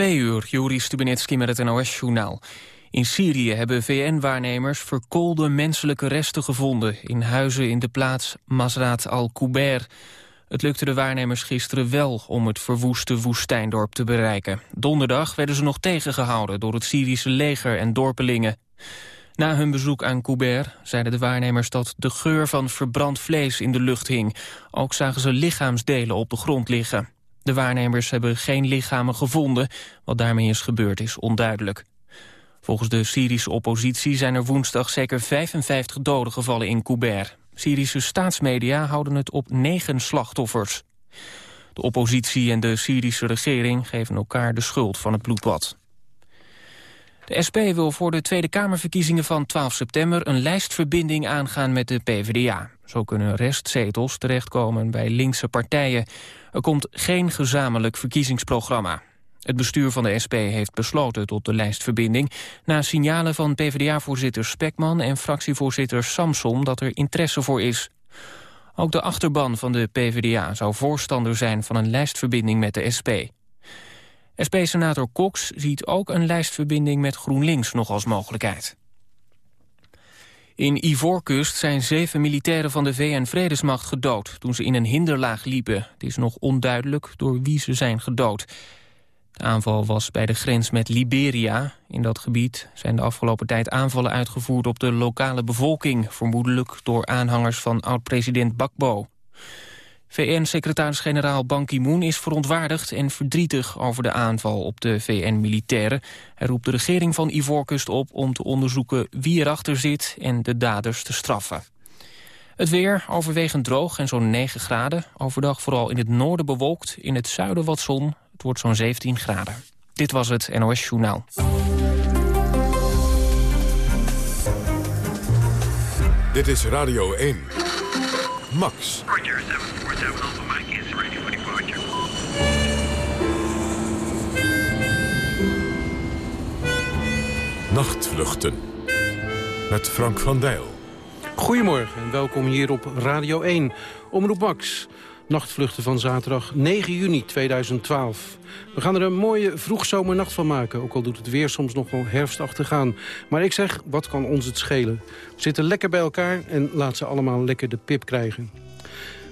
Twee uur, met het NOS-journaal. In Syrië hebben VN-waarnemers verkoolde menselijke resten gevonden... in huizen in de plaats Masrat al-Kuber. Het lukte de waarnemers gisteren wel om het verwoeste woestijndorp te bereiken. Donderdag werden ze nog tegengehouden door het Syrische leger en dorpelingen. Na hun bezoek aan Kuber zeiden de waarnemers dat de geur van verbrand vlees in de lucht hing. Ook zagen ze lichaamsdelen op de grond liggen. De waarnemers hebben geen lichamen gevonden. Wat daarmee is gebeurd is onduidelijk. Volgens de Syrische oppositie zijn er woensdag zeker 55 doden gevallen in Kuber. Syrische staatsmedia houden het op negen slachtoffers. De oppositie en de Syrische regering geven elkaar de schuld van het bloedbad. De SP wil voor de Tweede Kamerverkiezingen van 12 september... een lijstverbinding aangaan met de PvdA. Zo kunnen restzetels terechtkomen bij linkse partijen. Er komt geen gezamenlijk verkiezingsprogramma. Het bestuur van de SP heeft besloten tot de lijstverbinding... na signalen van PvdA-voorzitter Spekman en fractievoorzitter Samson... dat er interesse voor is. Ook de achterban van de PvdA zou voorstander zijn van een lijstverbinding met de SP. SP-senator Cox ziet ook een lijstverbinding met GroenLinks nog als mogelijkheid. In Ivoorkust zijn zeven militairen van de VN-vredesmacht gedood... toen ze in een hinderlaag liepen. Het is nog onduidelijk door wie ze zijn gedood. De aanval was bij de grens met Liberia. In dat gebied zijn de afgelopen tijd aanvallen uitgevoerd op de lokale bevolking... vermoedelijk door aanhangers van oud-president Bakbo. VN-secretaris-generaal Ban Ki-moon is verontwaardigd en verdrietig over de aanval op de VN-militairen. Hij roept de regering van Ivoorkust op om te onderzoeken wie erachter zit en de daders te straffen. Het weer overwegend droog en zo'n 9 graden. Overdag vooral in het noorden bewolkt, in het zuiden wat zon. Het wordt zo'n 17 graden. Dit was het NOS Journaal. Dit is Radio 1. Max. Nachtvluchten. Met Frank van Dijl. Goedemorgen en welkom hier op Radio 1. Omroep Max. Nachtvluchten van zaterdag 9 juni 2012. We gaan er een mooie vroegzomernacht van maken. Ook al doet het weer soms nog wel herfstachtig aan. Maar ik zeg, wat kan ons het schelen? We zitten lekker bij elkaar en laat ze allemaal lekker de pip krijgen.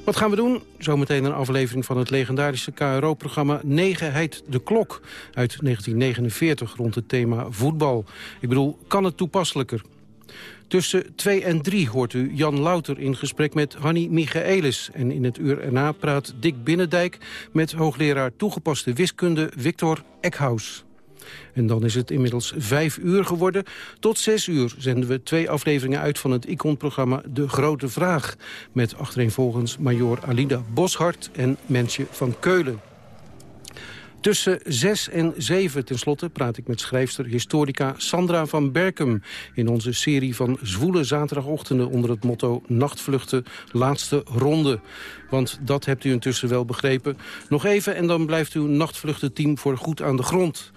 Wat gaan we doen? Zometeen een aflevering van het legendarische KRO-programma Negenheid de Klok uit 1949 rond het thema voetbal. Ik bedoel, kan het toepasselijker? Tussen 2 en 3 hoort u Jan Louter in gesprek met Hanny Michaelis. En in het uur erna praat Dick Binnendijk met hoogleraar toegepaste wiskunde Victor Eckhaus. En dan is het inmiddels vijf uur geworden. Tot zes uur zenden we twee afleveringen uit van het Icon-programma De Grote Vraag. Met achtereenvolgens major Alida Boshart en Mensje van Keulen. Tussen 6 en 7 tenslotte praat ik met schrijfster historica Sandra van Berkem... in onze serie van zwoele zaterdagochtenden onder het motto... Nachtvluchten, laatste ronde. Want dat hebt u intussen wel begrepen. Nog even en dan blijft uw nachtvluchtenteam voor goed aan de grond.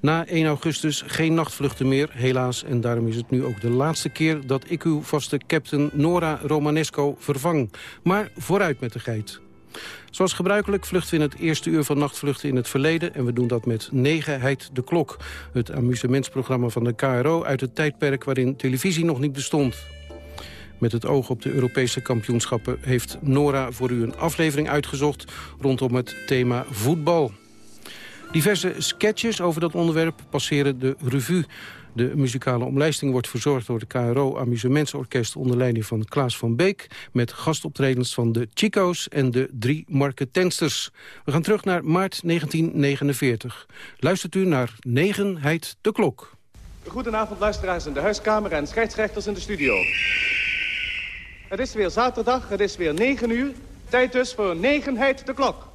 Na 1 augustus geen nachtvluchten meer, helaas. En daarom is het nu ook de laatste keer dat ik uw vaste captain Nora Romanesco vervang. Maar vooruit met de geit. Zoals gebruikelijk vluchten we in het eerste uur van nachtvluchten in het verleden... en we doen dat met Negenheid de Klok, het amusementsprogramma van de KRO... uit het tijdperk waarin televisie nog niet bestond. Met het oog op de Europese kampioenschappen heeft Nora voor u een aflevering uitgezocht... rondom het thema voetbal. Diverse sketches over dat onderwerp passeren de revue. De muzikale omlijsting wordt verzorgd door de KRO Amusementsorkest onder leiding van Klaas van Beek... met gastoptredens van de Chico's en de drie marketensters. We gaan terug naar maart 1949. Luistert u naar Negenheid de Klok. Goedenavond luisteraars in de huiskamer en scheidsrechters in de studio. Het is weer zaterdag, het is weer 9 uur. Tijd dus voor Negenheid de Klok.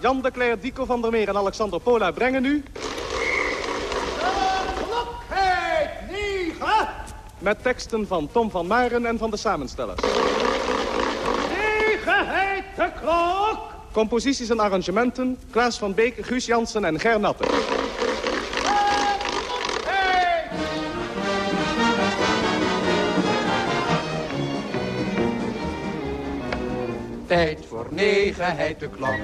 Jan de Cler, Dico van der Meer en Alexander Pola brengen nu... De klokheid 9! Met teksten van Tom van Maren en van de samenstellers. Negenheid de klok! Composities en arrangementen, Klaas van Beek, Guus Jansen en Ger Natte. Tijd voor negenheid de klok.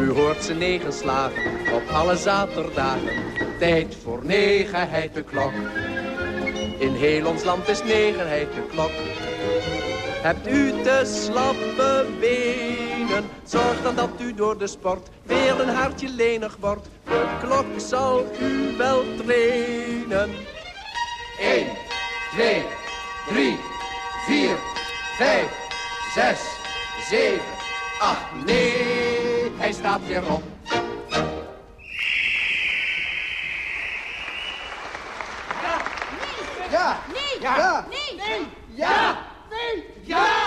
U hoort ze negen slagen op alle zaterdagen. Tijd voor negenheid de klok. In heel ons land is negenheid de klok. Hebt u te slappe benen, zorg dan dat u door de sport weer een hartje lenig wordt. De klok zal u wel trainen. 1, 2, 3, 4, 5, 6, 7, 8, nee, hij staat weer op. Ja! Nee! Ja! Nee! Nee! Ja! Nee! Ja!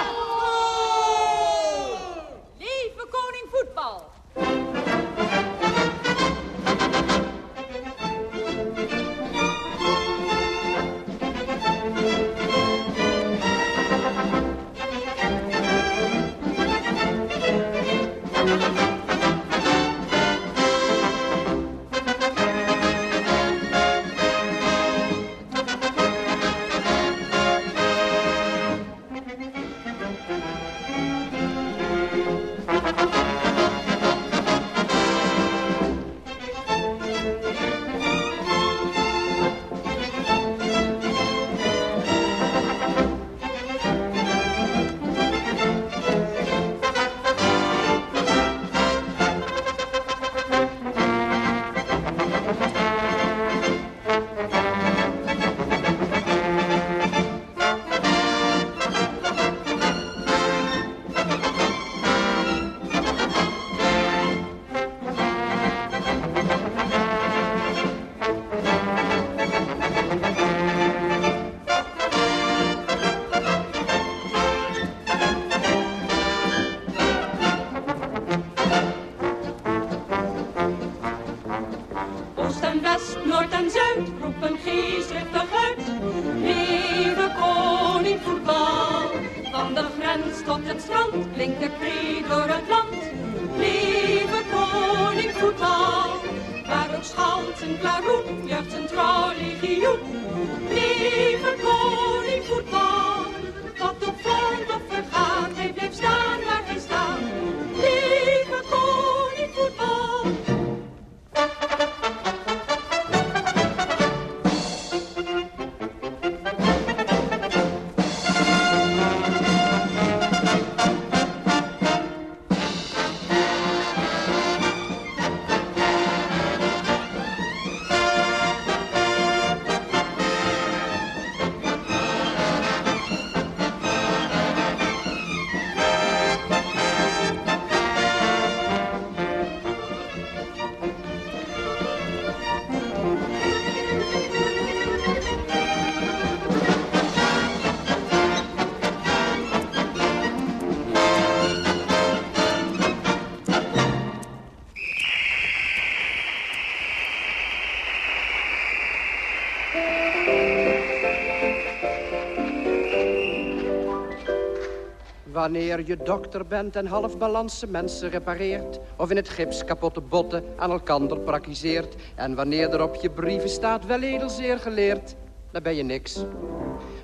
Wanneer je dokter bent en halfbalanse mensen repareert... of in het gips kapotte botten aan elkander praktiseert... en wanneer er op je brieven staat wel edelzeer geleerd... dan ben je niks.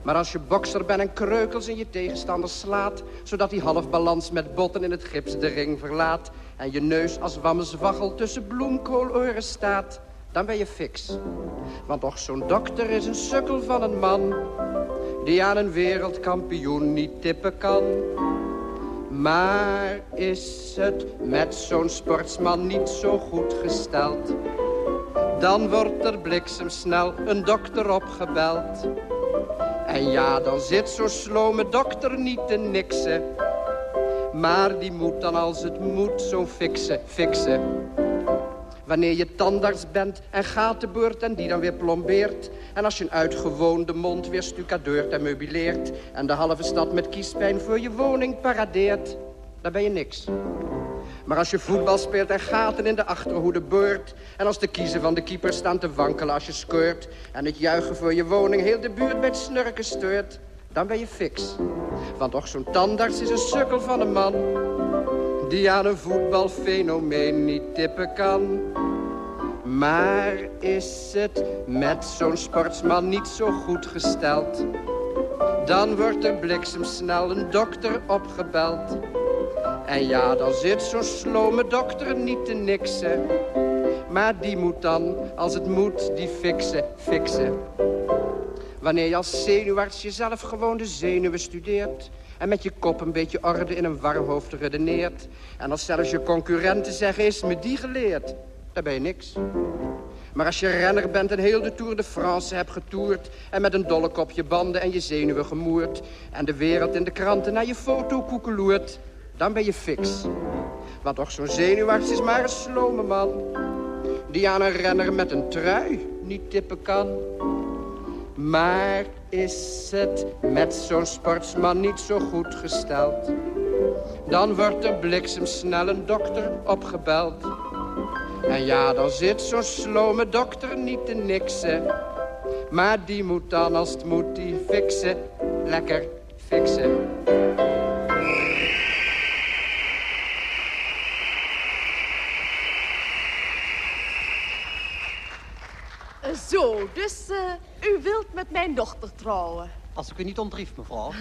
Maar als je bokser bent en kreukels in je tegenstander slaat... zodat die halfbalans met botten in het gips de ring verlaat... en je neus als wammeswaggel tussen bloemkooloren staat... dan ben je fix. Want toch zo'n dokter is een sukkel van een man... die aan een wereldkampioen niet tippen kan... Maar is het met zo'n sportsman niet zo goed gesteld? Dan wordt er bliksemsnel een dokter opgebeld. En ja, dan zit zo'n slome dokter niet te niksen. Maar die moet dan als het moet zo'n fixen, fixen. Wanneer je tandarts bent en gatenbeurt en die dan weer plombeert. En als je een uitgewoonde mond weer stucadeurt en meubileert. En de halve stad met kiespijn voor je woning paradeert. Dan ben je niks. Maar als je voetbal speelt en gaten in de achterhoede beurt... en als de kiezen van de keeper staan te wankelen als je skeurt... en het juichen voor je woning heel de buurt het snurken steurt... dan ben je fix. Want toch zo'n tandarts is een sukkel van een man... die aan een voetbalfenomeen niet tippen kan... Maar is het met zo'n sportsman niet zo goed gesteld? Dan wordt er bliksemsnel een dokter opgebeld. En ja, dan zit zo'n slome dokter niet te niksen. Maar die moet dan, als het moet, die fixen, fixen. Wanneer je als zenuwarts jezelf gewoon de zenuwen studeert... en met je kop een beetje orde in een warm hoofd redeneert... en als zelfs je concurrenten zeggen, is me die geleerd... dan ben je niks. Maar als je renner bent en heel de Tour de France hebt getoerd... en met een dolle kopje banden en je zenuwen gemoerd... en de wereld in de kranten naar je foto koekeloert... dan ben je fix. Want toch zo'n zenuwarts is maar een slome man... die aan een renner met een trui niet tippen kan... Maar is het met zo'n sportsman niet zo goed gesteld? Dan wordt er bliksemsnel een dokter opgebeld. En ja, dan zit zo'n slome dokter niet te niksen. Maar die moet dan, als het moet, die fixen. Lekker fixen. Zo, dus uh, u wilt met mijn dochter trouwen? Als ik u niet ontrief, mevrouw.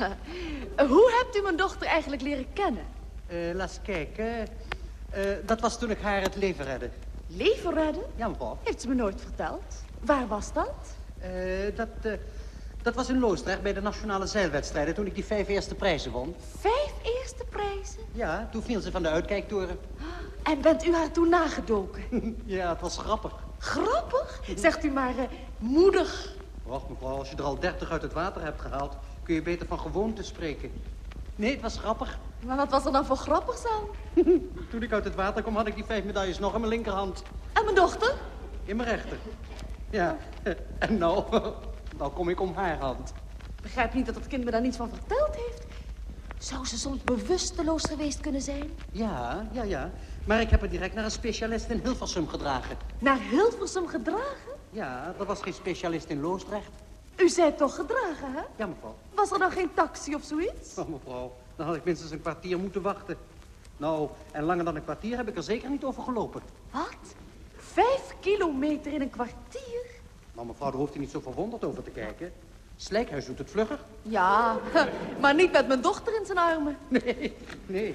Hoe hebt u mijn dochter eigenlijk leren kennen? Uh, laat eens kijken. Uh, dat was toen ik haar het leven redde. Leven redden? Ja, mevrouw. Heeft ze me nooit verteld. Waar was dat? dat, dat was in Loosdrecht bij de nationale zeilwedstrijden... toen ik die vijf eerste prijzen won. Vijf eerste prijzen? Ja, toen viel ze van de uitkijktoren. En bent u haar toen nagedoken? ja, het was grappig. Grappig? Zegt u maar uh, moedig. Wacht mevrouw, als je er al dertig uit het water hebt gehaald... kun je beter van gewoonte spreken. Nee, het was grappig. Maar wat was er dan voor grappig aan? Toen ik uit het water kwam, had ik die vijf medailles nog in mijn linkerhand. En mijn dochter? In mijn rechter. Ja, en nou, nou kom ik om haar hand. Begrijp niet dat het kind me daar niets van verteld heeft. Zou ze soms bewusteloos geweest kunnen zijn? Ja, ja, ja. Maar ik heb er direct naar een specialist in Hilversum gedragen. Naar Hilversum gedragen? Ja, dat was geen specialist in Loosdrecht. U zei toch gedragen, hè? Ja, mevrouw. Was er dan geen taxi of zoiets? Oh, mevrouw, dan had ik minstens een kwartier moeten wachten. Nou, en langer dan een kwartier heb ik er zeker niet over gelopen. Wat? Vijf kilometer in een kwartier? Nou, mevrouw, daar hoeft u niet zo verwonderd over te kijken. Slijkhuis doet het vlugger. Ja, maar niet met mijn dochter in zijn armen. Nee, nee.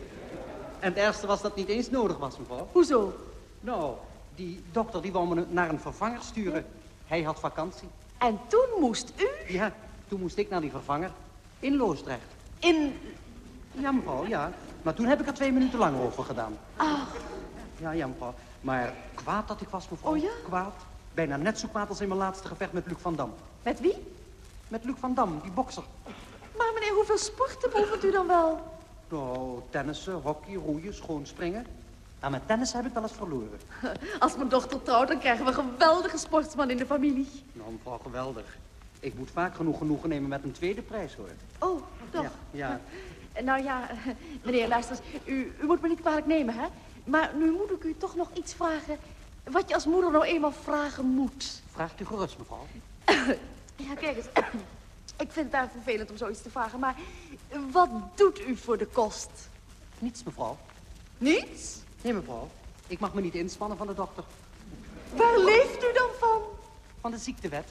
En het ergste was dat niet eens nodig was, mevrouw. Hoezo? Nou, die dokter die wou me naar een vervanger sturen. Hij had vakantie. En toen moest u? Ja, toen moest ik naar die vervanger. In Loosdrecht. In... Ja, mevrouw, ja. Maar toen heb ik er twee minuten lang over gedaan. Ach. Ja, ja, mevrouw. Maar kwaad dat ik was, mevrouw. Oh ja? Kwaad. Bijna net zo kwaad als in mijn laatste gevecht met Luc van Dam. Met wie? Met Luc van Dam, die bokser. Maar meneer, hoeveel sporten beoefent u dan wel? Nou, tennissen, hockey, roeien, schoonspringen. Maar met tennis heb ik wel eens verloren. Als mijn dochter trouwt, dan krijgen we een geweldige sportsman in de familie. Nou, mevrouw, geweldig. Ik moet vaak genoeg genoegen nemen met een tweede prijs, hoor. Oh, toch? Ja, ja. Nou ja, meneer, luister eens. U, u moet me niet kwalijk nemen, hè? Maar nu moet ik u toch nog iets vragen... wat je als moeder nou eenmaal vragen moet. Vraagt u gerust, mevrouw. ja, kijk eens. Ik vind het daar vervelend om zoiets te vragen, maar wat doet u voor de kost? Niets, mevrouw. Niets? Nee, mevrouw. Ik mag me niet inspannen van de dokter. Waar leeft u dan van? Van de ziektewet.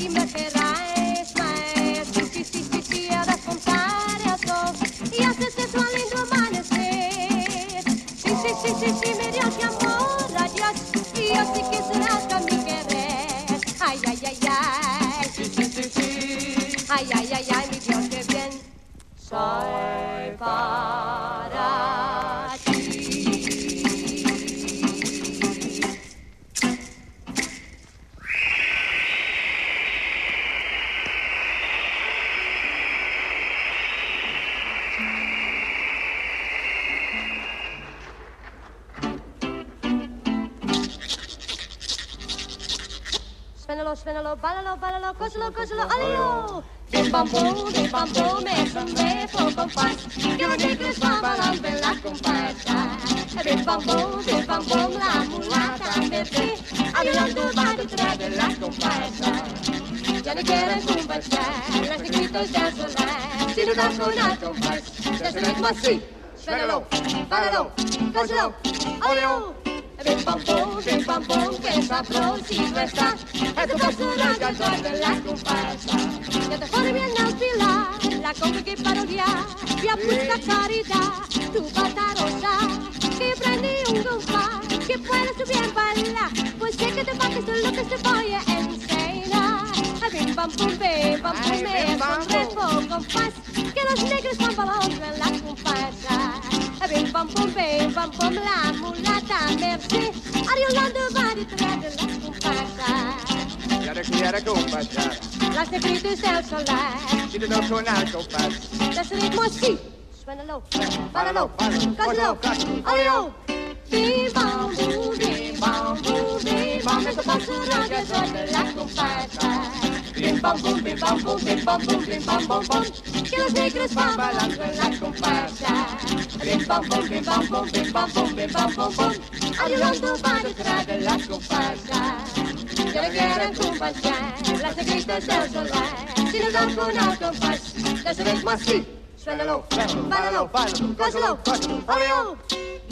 Y me Bim bam bim bam boom, la mulata merci. Ariolando va detrás de la comparsa. Quiero, quiero compasar. Las negritas del solar, Si no das con el compás. de ese ritmo así. Suénalo, bálalo, cásalo, oleo. Bim bam boom, bim bam boom, bim bam. Es el paso alrededor de la comparsa. Bim bam boom, bim bam boom, bim bam boom, bim bam bom bom. Que los negros van balando en la comparsa. Bim bam boom, bim bam boom, bim bam boom, bim bam bom bom. Ayudando va detrás de la comparsa. Que le quieren compasar las negritas del solar. Si no dan con el compás, ese ritmo así. Suénalo, bálalo, cásalo, oleo.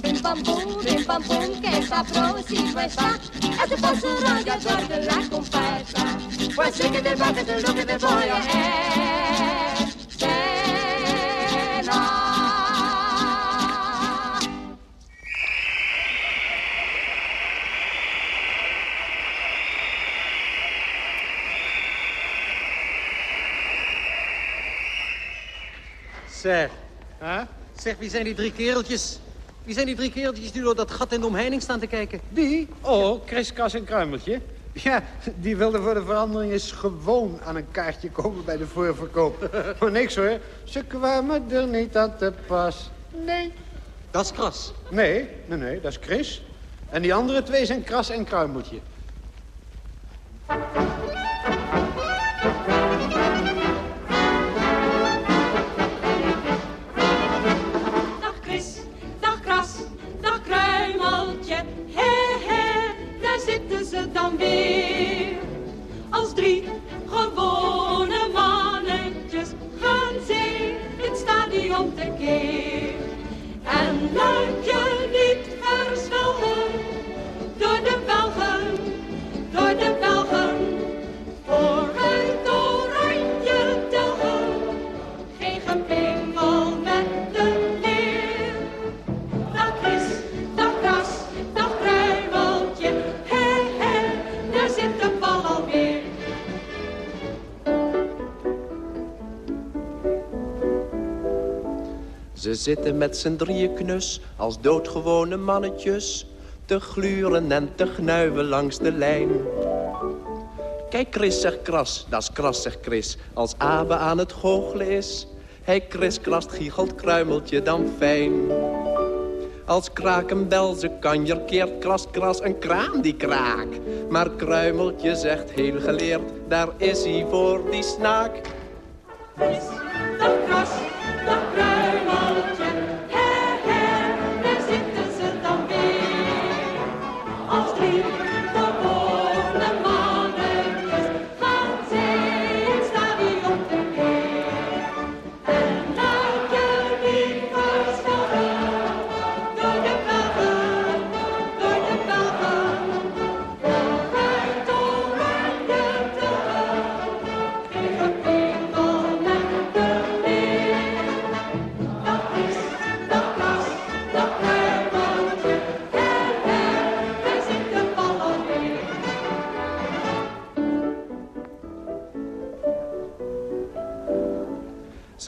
Bim bam boom, bim bam boom, que sabrosito está. Este paso alrededor de la comparsa. Pues sé que te bates de lo que te voy a enseñar. Zeg. Zeg, wie zijn die drie kereltjes? Wie zijn die drie kereltjes die door dat gat in de omheining staan te kijken? Die? Oh, Chris, Kas en Kruimeltje. Ja, die wilden voor de verandering eens gewoon aan een kaartje komen bij de voorverkoop. maar niks hoor, ze kwamen er niet aan te pas. Nee. Dat is kras. Nee, nee, nee, dat is Chris. En die andere twee zijn Kras en Kruimeltje. Dan weer. Als drie gewone Zitten met z'n drieën knus als doodgewone mannetjes. Te gluren en te gnuiven langs de lijn. Kijk, Chris zegt kras, dat is kras, zegt Chris. Als Abe aan het goochelen is. Hij kriskrast, giechelt, kruimeltje dan fijn. Als kraak een bel ze kanjer keert, kras, kras, een kraan die kraak. Maar kruimeltje zegt heel geleerd, daar is hij voor die snaak.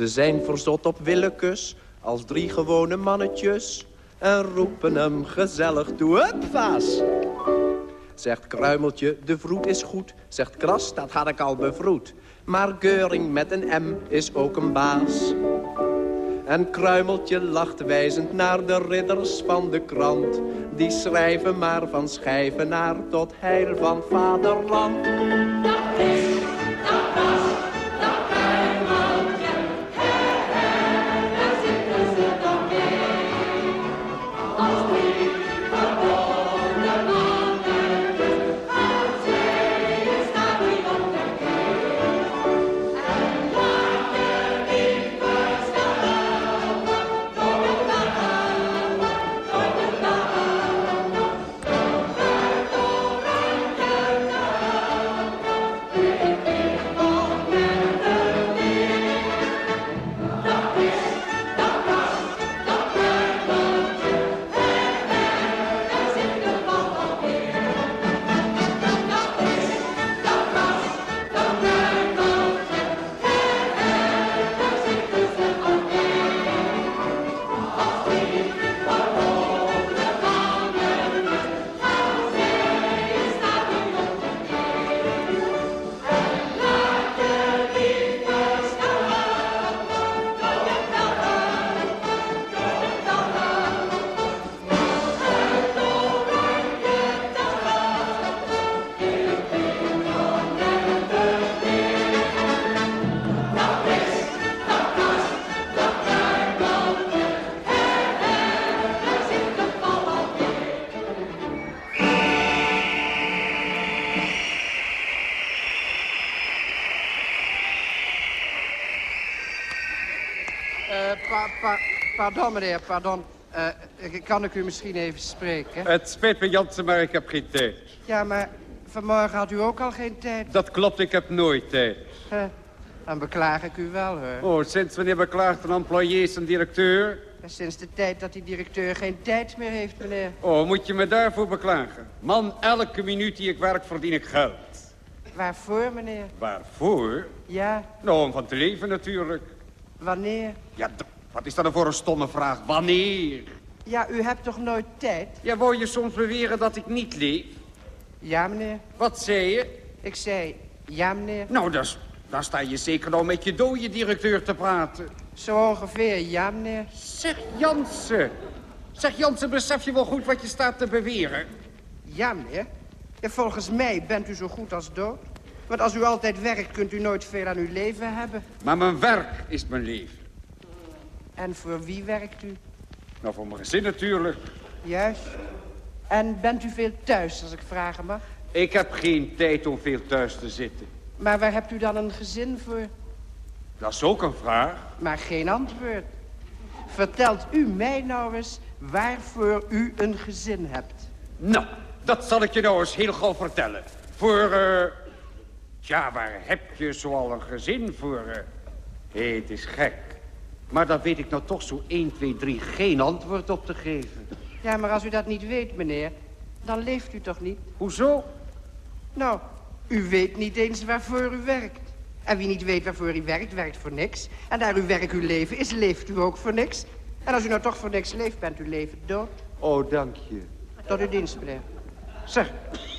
Zijn verzot op Willekus als drie gewone mannetjes en roepen hem gezellig toe. Hup, vaas! Zegt Kruimeltje, de vroet is goed. Zegt Kras, dat had ik al bevroed. Maar Geuring met een M is ook een baas. En Kruimeltje lacht wijzend naar de ridders van de krant. Die schrijven maar van schijvenaar tot heil van vaderland. Pa, pa, pardon, meneer, pardon. Eh, kan ik u misschien even spreken? Het spijt me, Jansen, maar ik heb geen tijd. Ja, maar vanmorgen had u ook al geen tijd. Dat klopt, ik heb nooit tijd. Eh, dan beklaag ik u wel, hoor. Oh, sinds wanneer beklaagt een employé zijn directeur? Sinds de tijd dat die directeur geen tijd meer heeft, meneer. Oh, moet je me daarvoor beklagen? Man, elke minuut die ik werk verdien ik geld. Waarvoor, meneer? Waarvoor? Ja, Nou, om van te leven natuurlijk. Wanneer? Ja, wat is dat dan voor een stomme vraag? Wanneer? Ja, u hebt toch nooit tijd? Ja, wou je soms beweren dat ik niet leef? Ja, meneer. Wat zei je? Ik zei, ja, meneer. Nou, dan, dan sta je zeker nou met je dode directeur te praten. Zo ongeveer, ja, meneer. Zeg, Jansen. Zeg, Jansen, besef je wel goed wat je staat te beweren? Ja, meneer. Ja, volgens mij bent u zo goed als dood. Want als u altijd werkt, kunt u nooit veel aan uw leven hebben. Maar mijn werk is mijn leven. En voor wie werkt u? Nou, voor mijn gezin natuurlijk. Juist. En bent u veel thuis, als ik vragen mag? Ik heb geen tijd om veel thuis te zitten. Maar waar hebt u dan een gezin voor? Dat is ook een vraag. Maar geen antwoord. Vertelt u mij nou eens waarvoor u een gezin hebt? Nou, dat zal ik je nou eens heel gauw vertellen. Voor, eh... Tja, waar heb je zoal een gezin voor? eh? Hé, het is gek. Maar daar weet ik nou toch zo 1, 2, 3 geen antwoord op te geven. Ja, maar als u dat niet weet, meneer, dan leeft u toch niet? Hoezo? Nou, u weet niet eens waarvoor u werkt. En wie niet weet waarvoor hij werkt, werkt voor niks. En daar uw werk uw leven is, leeft u ook voor niks. En als u nou toch voor niks leeft, bent uw leven dood. Oh, dank je. Tot uw dienst, meneer. Zeg,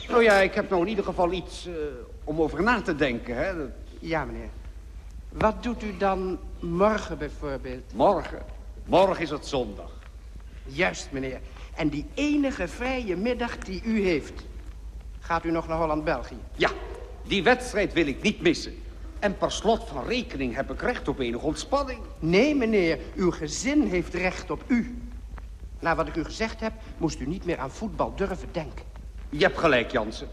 nou ja, ik heb nou in ieder geval iets eh, om over na te denken, hè. Dat- Ja, meneer. Wat doet u dan morgen bijvoorbeeld? Morgen. Morgen is het zondag. Juist, meneer. En die enige vrije middag die u heeft... gaat u nog naar Holland-België? Ja, die wedstrijd wil ik niet missen. En per slot van rekening heb ik recht op enige ontspanning. Nee, meneer. Uw gezin heeft recht op u. Na wat ik u gezegd heb, moest u niet meer aan voetbal durven denken. Je hebt gelijk, Jansen.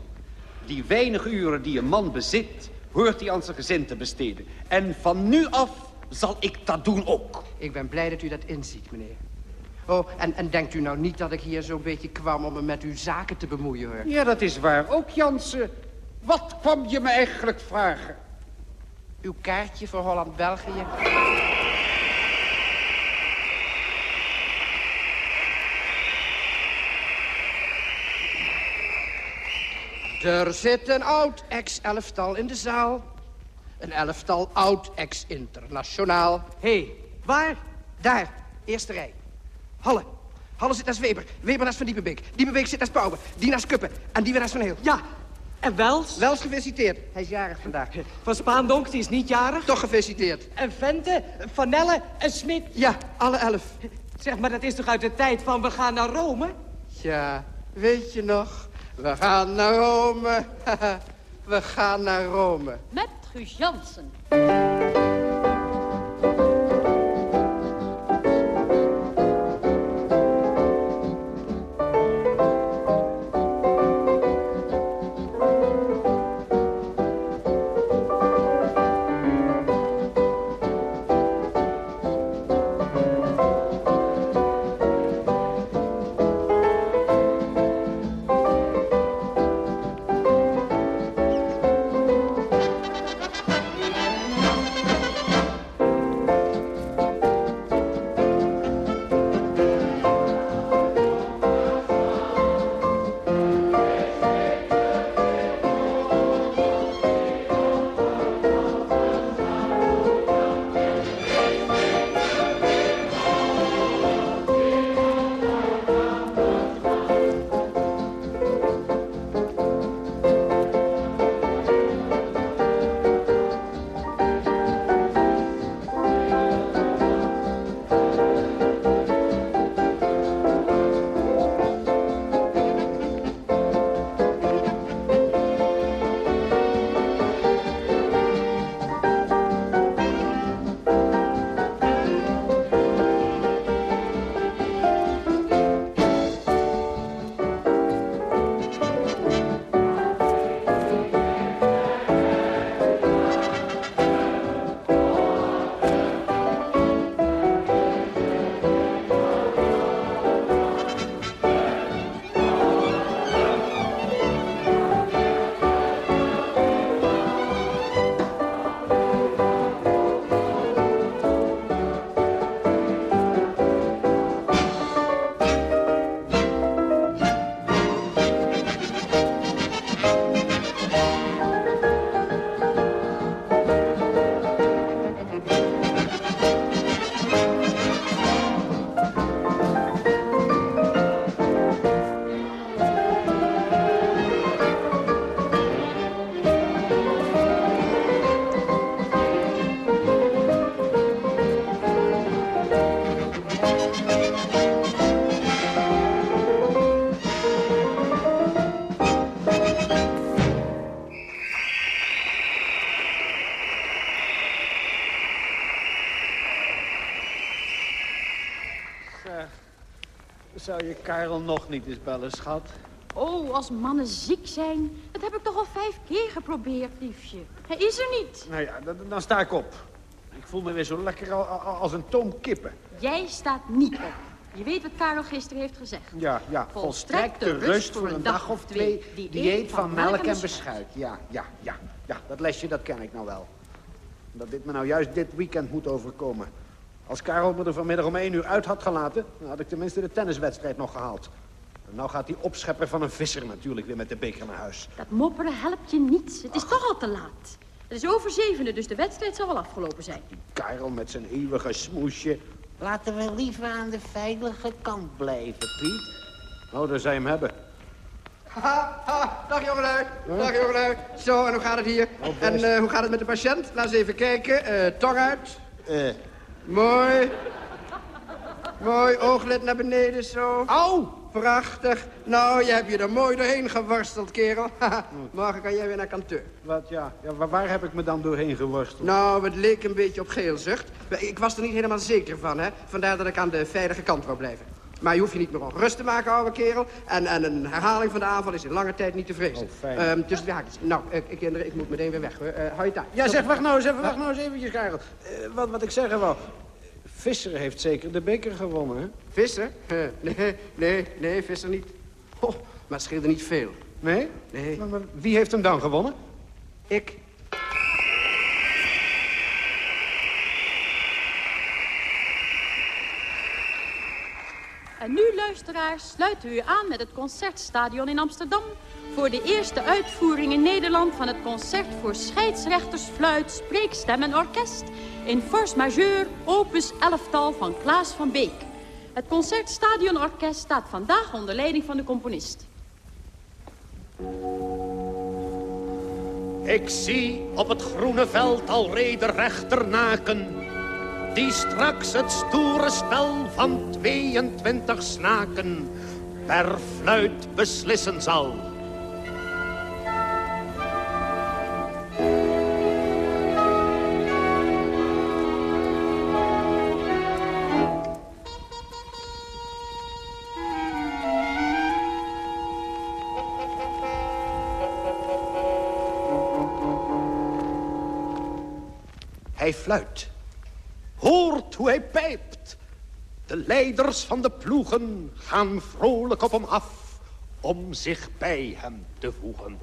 Die weinige uren die een man bezit, hoort hij aan zijn gezin te besteden. En van nu af zal ik dat doen ook. Ik ben blij dat u dat inziet, meneer. Oh, en, en denkt u nou niet dat ik hier zo'n beetje kwam om me met uw zaken te bemoeien, hoor? Ja, dat is waar ook, Jansen. Wat kwam je me eigenlijk vragen? Uw kaartje voor Holland-België? Er zit een oud ex-elftal in de zaal. Een elftal oud ex-internationaal. Hé, hey, waar? Daar, eerste rij. Halle. Halle zit naast Weber. Weber naast Van Diepenbeek. Diepenbeek zit naast Pauwen. Die naast Kuppen. En die weer naast Van Heel. Ja, en Wels? Wels gefeliciteerd. Hij is jarig vandaag. Van Spaandonk, die is niet jarig? Toch gefeliciteerd. En Vente, Van Nelle en Smit? Ja, alle elf. Zeg, maar dat is toch uit de tijd van we gaan naar Rome? Ja, weet je nog? We gaan naar Rome. we gaan naar Rome. Met Guus Jansen. Karel nog niet eens bellen, schat? Oh, als mannen ziek zijn. Dat heb ik toch al vijf keer geprobeerd, liefje. Hij is er niet. Nou ja, dan, dan sta ik op. Ik voel me weer zo lekker als een toom kippen. Jij staat niet op. Je weet wat Karel gisteren heeft gezegd. Ja, ja. Volstrekte rust voor een dag of twee. Dieet van melk en beschuit. Ja, ja, ja. Ja, dat lesje, dat ken ik nou wel. Dat dit me nou juist dit weekend moet overkomen. Als Karel me er vanmiddag om één uur uit had gelaten... dan had ik tenminste de tenniswedstrijd nog gehaald. En nou gaat die opschepper van een visser natuurlijk weer met de beker naar huis. Dat mopperen helpt je niets. Het is toch al te laat. Het is over zevende, dus de wedstrijd zal wel afgelopen zijn. Die Karel met zijn eeuwige smoesje. Laten we liever aan de veilige kant blijven, Piet. Oh, daar zou je hem hebben. Ha, ha, dag jongelui. Dag jongelui. Zo, en hoe gaat het hier? Oh, en uh, hoe gaat het met de patiënt? Laat eens even kijken. Uh, tong uit. Eh. Mooi. Mooi, ooglid naar beneden zo. Au! Prachtig. Nou, je hebt je er mooi doorheen geworsteld, kerel. Morgen kan jij weer naar kantoor. Wat, ja. ja waar, waar, heb ik me dan doorheen geworsteld? Nou, het leek een beetje op geelzucht. Ik was er niet helemaal zeker van, hè. Vandaar dat ik aan de veilige kant wou blijven. Maar je hoeft je niet meer ongerust te maken, oude kerel. En, en een herhaling van de aanval is in lange tijd niet te vrezen. Oh, fijn. Um, dus ja, nou, ik, kinderen, ik moet meteen weer weg. Uh, hou je daar. Ja, zeg, wacht nou eens even, wacht nou eens eventjes, Karel. Uh, wat, wat ik zeggen wou. Visser heeft zeker de beker gewonnen, hè? Visser? Nee, nee, nee, Visser niet. Oh, maar het scheelde niet veel. Nee? Nee. Maar, maar wie heeft hem dan gewonnen? Ik. En nu, luisteraars, sluiten we u aan met het Concertstadion in Amsterdam... voor de eerste uitvoering in Nederland van het concert voor scheidsrechters, fluit, spreekstem en orkest... in force majeur, opus 11-tal van Klaas van Beek. Het Concertstadionorkest staat vandaag onder leiding van de componist. Ik zie op het groene veld al reden rechternaken... die straks het stoere spel van 22 snaken... per fluit beslissen zal. Hij fluit. Hoort hoe hij pijpt. De leiders van de ploegen gaan vrolijk op hem af... om zich bij hem te voegen.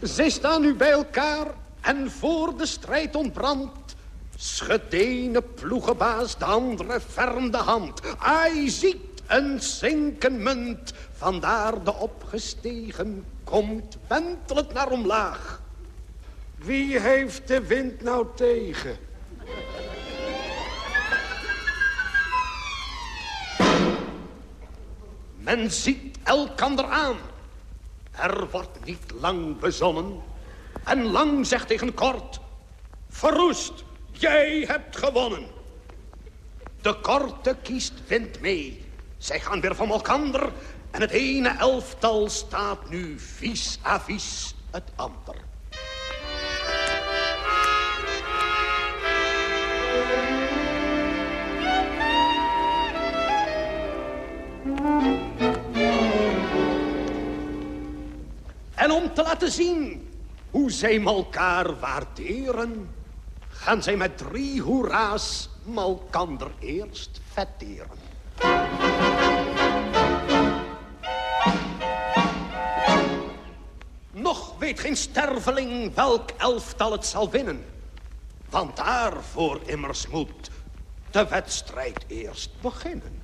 Zij staan nu bij elkaar en voor de strijd ontbrandt... Schud de ene ploegenbaas de andere ferm de hand. Hij ziet een zinken munt. Vandaar de opgestegen komt wentelend naar omlaag. Wie heeft de wind nou tegen? Men ziet elkander aan. Er wordt niet lang bezonnen. En lang zegt tegen kort... Verroest, jij hebt gewonnen. De korte kiest wind mee. Zij gaan weer van elkander. En het ene elftal staat nu vis-à-vis het ander. En om te laten zien hoe zij elkaar waarderen... gaan zij met drie hoera's malkander eerst vetteren. Nog weet geen sterveling welk elftal het zal winnen. Want daarvoor immers moet de wedstrijd eerst beginnen.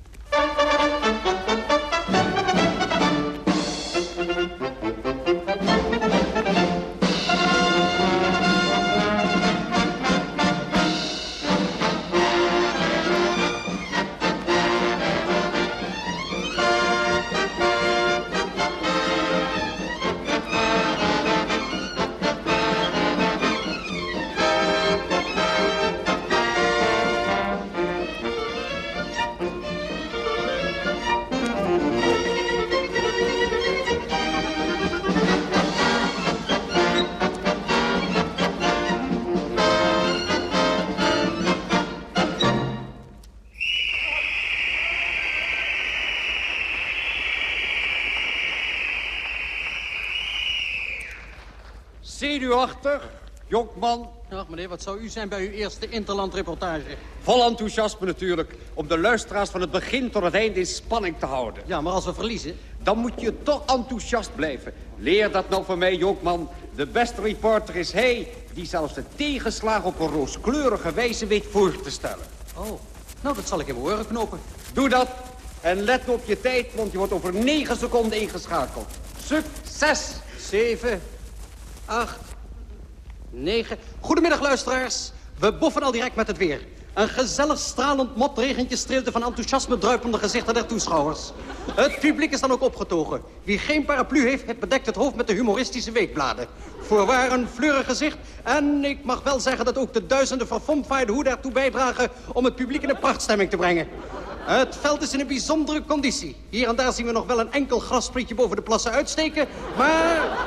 Zenuwachtig, jonkman. Ach, meneer, wat zou u zijn bij uw eerste interlandreportage? Vol enthousiasme natuurlijk, om de luisteraars van het begin tot het eind in spanning te houden. Ja, maar als we verliezen? Dan moet je toch enthousiast blijven. Leer dat nou van mij, jonkman. De beste reporter is hij die zelfs de tegenslag op een rooskleurige wijze weet voor te stellen. Oh, nou, dat zal ik in mijn oren knopen. Doe dat en let op je tijd, want je wordt over negen seconden ingeschakeld. Succes! Zeven, acht, negen. Goedemiddag, luisteraars. We boffen al direct met het weer. Een gezellig stralend motregentje streelde van enthousiasme druipende gezichten der toeschouwers. Het publiek is dan ook opgetogen. Wie geen paraplu heeft, het bedekt het hoofd met de humoristische weekbladen. Voorwaar een fleurig gezicht. En ik mag wel zeggen dat ook de duizenden verfomfaaide hoeden ertoe bijdragen... om het publiek in een prachtstemming te brengen. Het veld is in een bijzondere conditie. Hier en daar zien we nog wel een enkel grassprietje boven de plassen uitsteken. Maar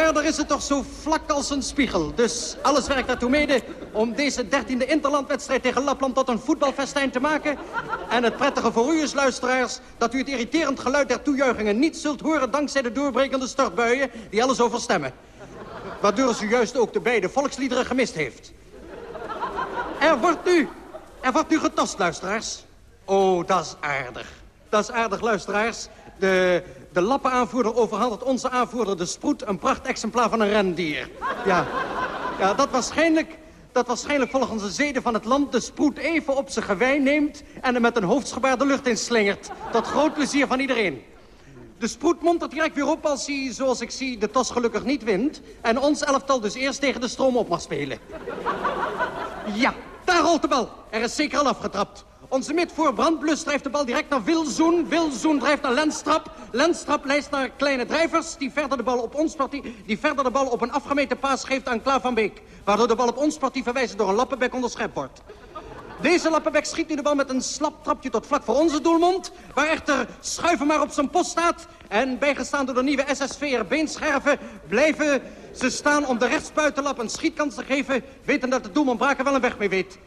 verder is het toch zo vlak als een spiegel. Dus alles werkt ertoe mede om deze dertiende interlandwedstrijd tegen Lapland tot een voetbalfestijn te maken. En het prettige voor u is, luisteraars, dat u het irriterend geluid der toejuichingen niet zult horen dankzij de doorbrekende stortbuien die alles overstemmen. Waardoor u juist ook de beide volksliederen gemist heeft. Er wordt nu, er wordt nu getast, luisteraars. Oh, dat is aardig. Dat is aardig, luisteraars. De, de lappenaanvoerder overhandigt onze aanvoerder de sproet... een prachtexemplaar van een rendier. Ja, ja dat waarschijnlijk dat waarschijnlijk volgens de zeden van het land de sproet even op zijn gewei neemt... en er met een hoofdsgebaar de lucht in slingert. Tot groot plezier van iedereen. De sproet montert direct weer op als hij, zoals ik zie, de tos gelukkig niet wint... en ons elftal dus eerst tegen de stroom op mag spelen. Ja, daar rolt de bal. Er is zeker al afgetrapt. Onze midvoor Brandblus drijft de bal direct naar Wilzoen. Wilzoen drijft naar Lenstrap. Lenstrap lijst naar Kleine Drijvers... die verder de bal op ons die verder de bal op een afgemeten paas geeft aan Klaar van Beek. Waardoor de bal op ons partie verwijst door een lappenbek onderschept wordt. Deze lappenbek schiet nu de bal met een slap trapje tot vlak voor onze doelmond... waar echter Schuiven maar op zijn post staat... en bijgestaan door de nieuwe SSV'er Beenscherven... blijven ze staan om de rechtsbuitenlap een schietkans te geven... weten dat de doelman Braken wel een weg mee weet.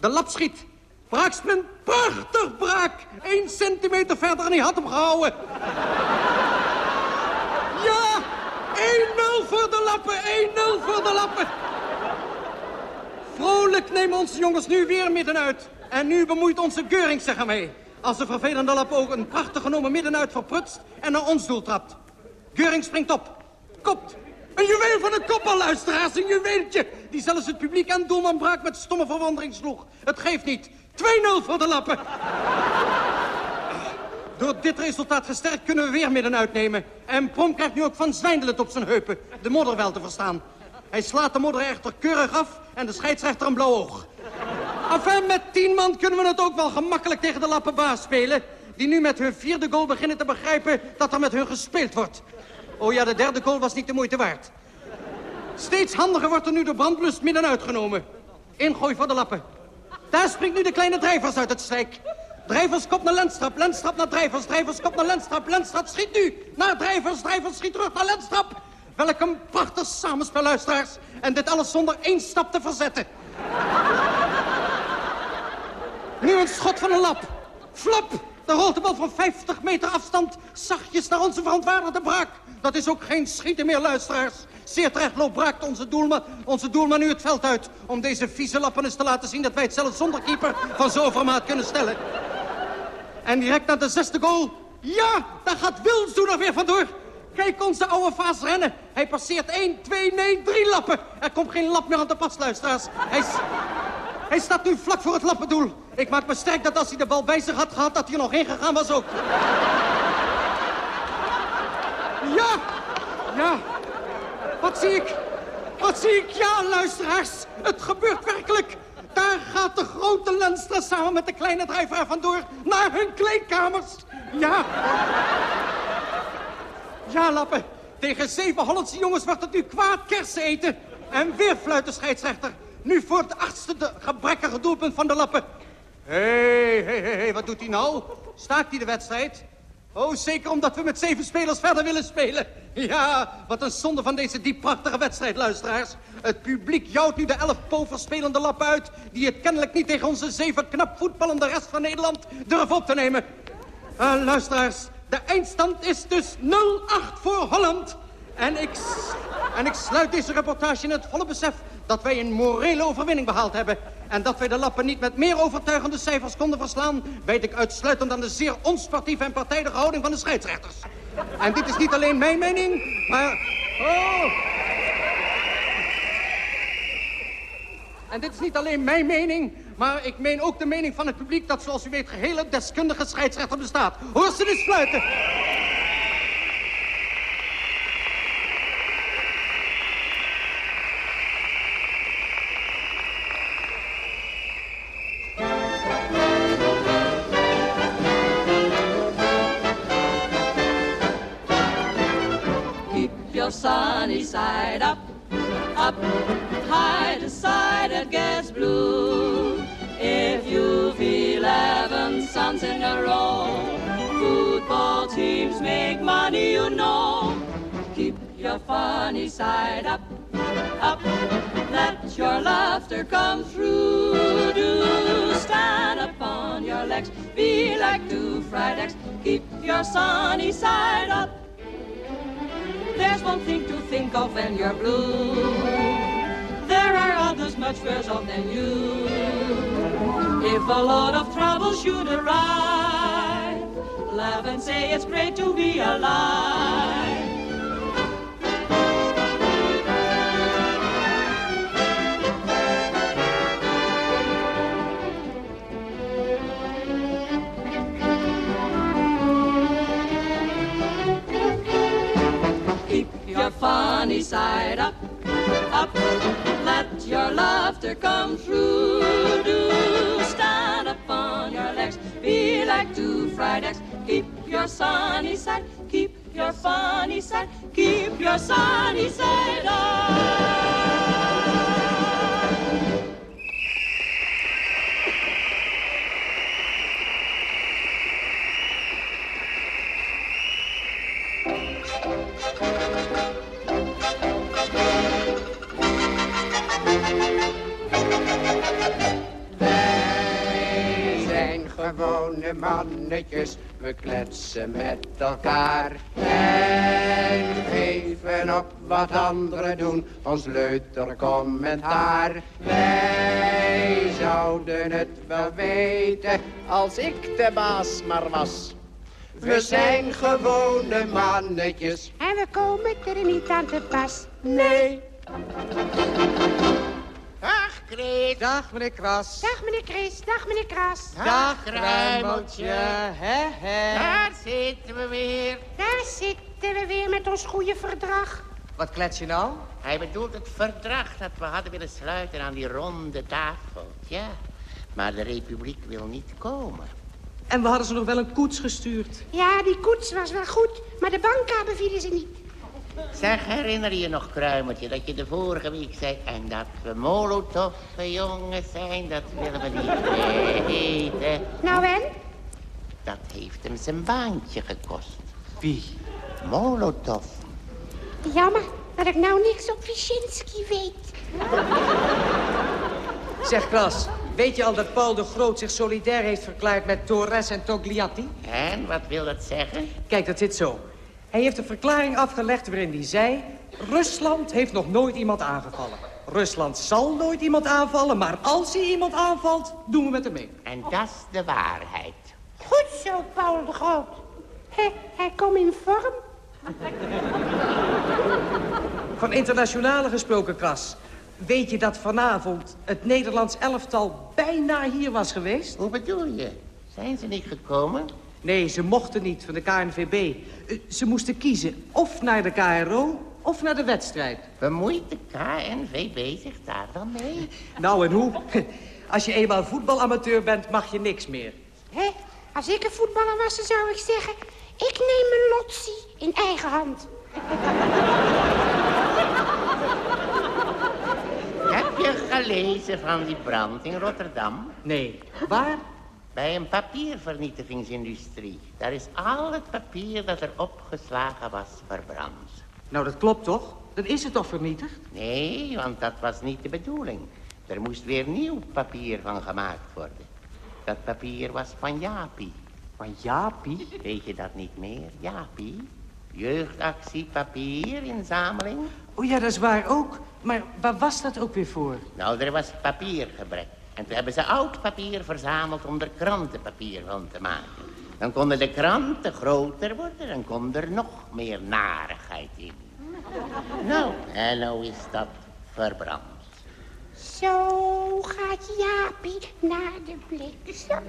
De lap schiet. Braaksprint, prachtig braak. Eén centimeter verder en hij had hem gehouden. Ja, 1-0 voor de lappen, 1-0 voor de lappen. Vrolijk nemen onze jongens nu weer midden uit. En nu bemoeit onze Geuring zich ermee. Als de vervelende lap ook een prachtig genomen middenuit verprutst en naar ons doel trapt. Geuring springt op. Kopt. Een juweel van een koppel, luisteraars. Een juweeltje. Die zelfs het publiek en doelman Braak met stomme verwondering sloeg. Het geeft niet. 2-0 voor de lappen. Door dit resultaat gesterkt kunnen we weer midden uitnemen. En Prom krijgt nu ook van Zwijndelen op zijn heupen. De modder wel te verstaan. Hij slaat de modder echter keurig af en de scheidsrechter een blauw oog. Enfin, met tien man kunnen we het ook wel gemakkelijk tegen de lappenbaas spelen... die nu met hun vierde goal beginnen te begrijpen dat er met hun gespeeld wordt. Oh ja, de derde goal was niet de moeite waard. Steeds handiger wordt er nu de brandlust midden uitgenomen. Ingooi voor de lappen. Daar springt nu de kleine drijvers uit het strijk. Drijvers komt naar Lenstrap, Lenstrap naar Drijvers, Drijvers komt naar Lenstrap, Lenstrap schiet nu naar Drijvers, Drijvers schiet terug naar Lenstrap. Welk een prachtig samenspel, luisteraars. En dit alles zonder één stap te verzetten. nu een schot van een lap. Flap! Dan rolt de bal van 50 meter afstand zachtjes naar onze verontwaardigde braak. Dat is ook geen schieten meer, luisteraars. Zeer terecht loopt braakt onze doelman, onze doelman nu het veld uit... om deze vieze lappen eens te laten zien dat wij het zelfs zonder keeper van zo'n formaat kunnen stellen. En direct naar de zesde goal. Ja, daar gaat Wilsdoen er weer vandoor. Kijk onze oude vaas rennen. Hij passeert 1, 2, nee, drie lappen. Er komt geen lap meer aan de pas, luisteraars. Hij, hij staat nu vlak voor het lappendoel. Ik maak me sterk dat als hij de bal bij zich had gehad... dat hij er nog ingegaan was ook. Ja, ja. Wat zie ik? Wat zie ik? Ja, luisteraars. Het gebeurt werkelijk. Daar gaat de grote Lenstra samen met de kleine drijver vandoor naar hun kleedkamers. Ja. Ja, lappen. Tegen zeven Hollandse jongens wordt het nu kwaad kersen eten. En weer fluit scheidsrechter. Nu voor het achtste gebrekkige doelpunt van de lappen. Hé, hé, hé, wat doet hij nou? Staakt hij de wedstrijd? Oh, zeker omdat we met zeven spelers verder willen spelen. Ja, wat een zonde van deze diep prachtige wedstrijd, luisteraars. Het publiek jouwt nu de elf poverspelende lappen uit... die het kennelijk niet tegen onze zeven knap voetballende rest van Nederland durven op te nemen. Uh, luisteraars, de eindstand is dus 0-8 voor Holland. En ik, en ik sluit deze reportage in het volle besef dat wij een morele overwinning behaald hebben. En dat wij de lappen niet met meer overtuigende cijfers konden verslaan... weet ik uitsluitend aan de zeer onsportieve en partijdige houding van de scheidsrechters. En dit is niet alleen mijn mening, maar... Oh! En dit is niet alleen mijn mening, maar ik meen ook de mening van het publiek... dat zoals u weet gehele deskundige scheidsrechter bestaat. Hoor ze eens fluiten! Side up, up, let your laughter come through. Do stand upon your legs, be like two fried eggs. Keep your sunny side up. There's one thing to think of when you're blue. There are others much worse off than you. If a lot of trouble should arrive, laugh and say it's great to be alive. Funny side up, up. Let your laughter come through. Do stand up on your legs, be like two fried eggs. Keep your sunny side, keep your funny side, keep your sunny side up. Wij zijn gewone mannetjes, we kletsen met elkaar. En geven op wat anderen doen, ons leuter commentaar. Wij zouden het wel weten, als ik de baas maar was. We zijn gewone mannetjes. En we komen er niet aan te pas. Nee. Dag. Dag, meneer Kras. Dag, meneer Chris. Dag, meneer Kras. Dag, Kruimeltje. Hè, hè. Daar zitten we weer. Daar zitten we weer met ons goede verdrag. Wat klets je nou? Hij bedoelt het verdrag dat we hadden willen sluiten aan die ronde tafel. Ja, maar de republiek wil niet komen. En we hadden ze nog wel een koets gestuurd. Ja, die koets was wel goed, maar de banka bevielen ze niet. Zeg, herinner je nog, Kruimeltje, dat je de vorige week zei... en dat we molotoffe jongens zijn, dat willen we niet weten. Nou en? Dat heeft hem zijn baantje gekost. Wie? Molotov. Jammer dat ik nou niks op Wyszynski weet. Zeg, Kras, weet je al dat Paul de Groot zich solidair heeft verklaard met Torres en Togliatti? En, wat wil dat zeggen? Kijk, dat zit zo. Hij heeft een verklaring afgelegd waarin hij zei... Rusland heeft nog nooit iemand aangevallen. Rusland zal nooit iemand aanvallen, maar als hij iemand aanvalt, doen we met hem mee. En dat is de waarheid. Goed zo, Paul de Groot. Hij, hij komt in vorm. Van internationale gesproken, Kras. Weet je dat vanavond het Nederlands elftal bijna hier was geweest? Hoe bedoel je? Zijn ze niet gekomen? Nee, ze mochten niet van de KNVB. Eh, Ze moesten kiezen of naar de KRO of naar de wedstrijd. Bemoeit de KNVB zich daar dan mee? Nou, en hoe? Als je eenmaal voetbalamateur bent, mag je niks meer. Hé, als ik een voetballer was, dan zou ik zeggen... ik neem mijn lotsie in eigen hand. Heb je gelezen van die brand in Rotterdam? Nee. Waar? Bij een papiervernietigingsindustrie. Daar is al het papier dat er opgeslagen was verbrand. Nou, dat klopt toch? Dan is het toch vernietigd? Nee, want dat was niet de bedoeling. Er moest weer nieuw papier van gemaakt worden. Dat papier was van Jaapie. Van Jaapie? Weet je dat niet meer? Jaapie? Jeugdactie papieerinzameling? Oh ja, dat is waar ook. Maar waar was dat ook weer voor? Nou, er was papiergebrek. En toen hebben ze oud papier verzameld om er krantenpapier van te maken. Dan konden de kranten groter worden en kon er nog meer narigheid in. Nou, en nou is dat verbrand. Zo gaat Jaapie naar de bliksem.